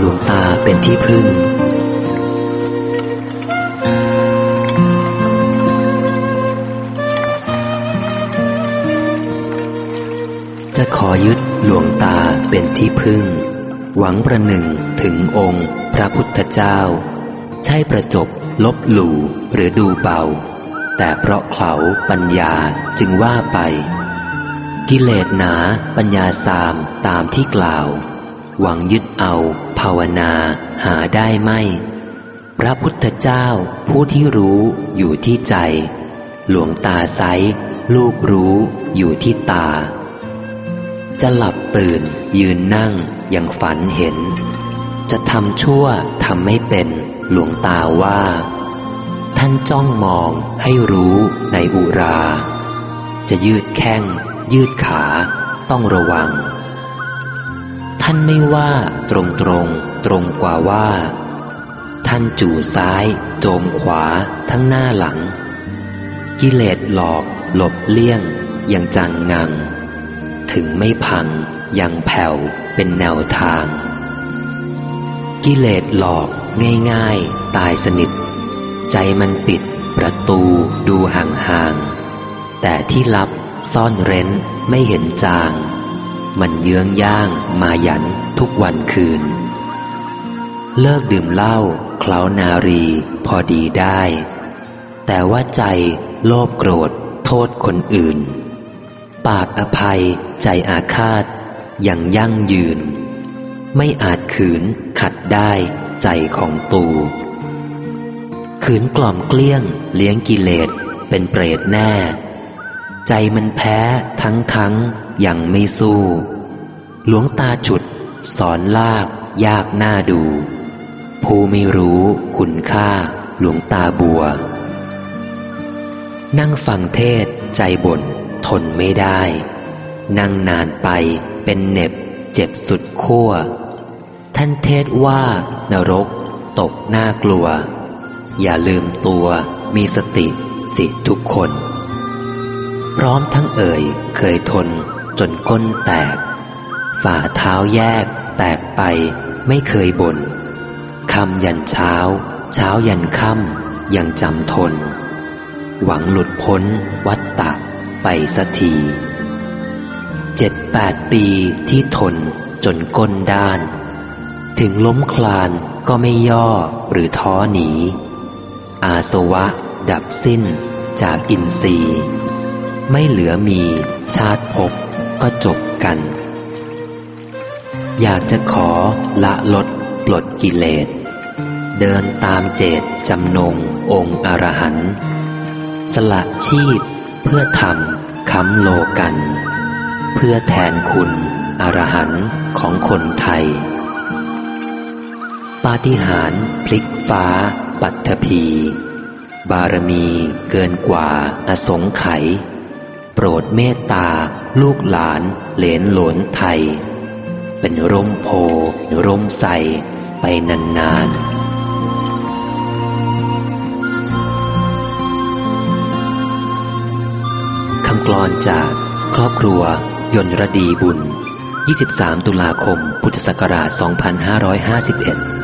หลวงตาเป็นที่พึ่ง จะขอยึดหลวงตาเป็นที่พึ่ง หวังประหนึ่งถึงองค์พระพุทธเจ้า ใช่ประจบ ลบหลู่หรือดูเบา แต่เพราะเขาปัญญาจึงว่าไป กิเลสหนาปัญญาสามตามที่กล่าว หวังยึดเอา ภาวนาหาได้ไม่ พระพุทธเจ้าผู้ที่รู้อยู่ที่ใจ หลวงตาไซลูกรู้อยู่ที่ตา จะหลับตื่นยืนนั่งยังฝันเห็น จะทำชั่วทำไม่เป็นหลวงตาว่า ท่านจ้องมองให้รู้ในอุรา จะยืดแข้ง ยืดขาต้องระวัง ท่านไม่ว่าตรงตรงตรงกว่าว่า ท่านจู่ซ้าย โจมขวาทั้งหน้าหลัง กิเลสหลอก หลบเลี่ยง ยังจังงัง ถึงไม่พัง ยังแผ่วเป็นแนวทาง กิเลสหลอกง่ายๆ ตายสนิท ใจมันปิด ประตูดูห่างๆแต่ที่ลับซ่อนเร้นไม่เห็นจาง มันเยื้องย่าง มายันทุกวันคืน เลิกดื่มเหล้าเคล้านารีพอดีได้ แต่ว่าใจโลภโกรธ โทษคนอื่น ปากอภัยใจอาฆาตยังยั่งยืน ไม่อาจขืนขัดได้ใจของตูขืนกล่อมเกลี้ยง เลี้ยงกิเลสเป็นเปรตแน่ ใจมันแพ้ทั้งทั้งยังไม่สู้ หลวงตาฉุด สอนลาก ยากหน้าดู ผู้ไม่รู้คุณค่า หลวงตาบัว นั่งฟังเทศ ใจบ่น ทนไม่ได้ นั่งนานไปเป็นเน็บ เจ็บสุดขั้ว ท่านเทศว่านรก ตกน่ากลัว อย่าลืมตัวมีสติสิทุกคน พร้อมทั้งเอ่ยเคยทนจนก้นแตก ฝ่าเท้าแยก แตกไปไม่เคยบน่นคำยันเช้า เช้ายันค่ำยังจำทน หวังหลุดพ้นวัตตะไปสักทีเจ็ดแปดปีที่ทนจนก้นด้าน ถึงล้มคลานก็ไม่ย่อหรือท้อหนี อาสวะ ดับสิ้นจากอินทรีย์ ไม่เหลือมีชาติภพก็จบกัน อยากจะขอละลดปลดกิเลส เดินตามเจตจำนงองค์อรหันต์สละชีพเพื่อทำค้ำโลกัน เพื่อแทนคุณอรหันต์ของคนไทย ปาฏิหาริย์พลิกฟ้า ปัตภีบารมีเกินกว่าอสงไขยโปรดเมตตา ลูกหลาน เหลนหลนไทย เป็นร่มโพร่มใสไปนานๆคำกลอนจากครอบครัวยนรดีบุญ 23 ตุลาคม พุทธศักราช 2551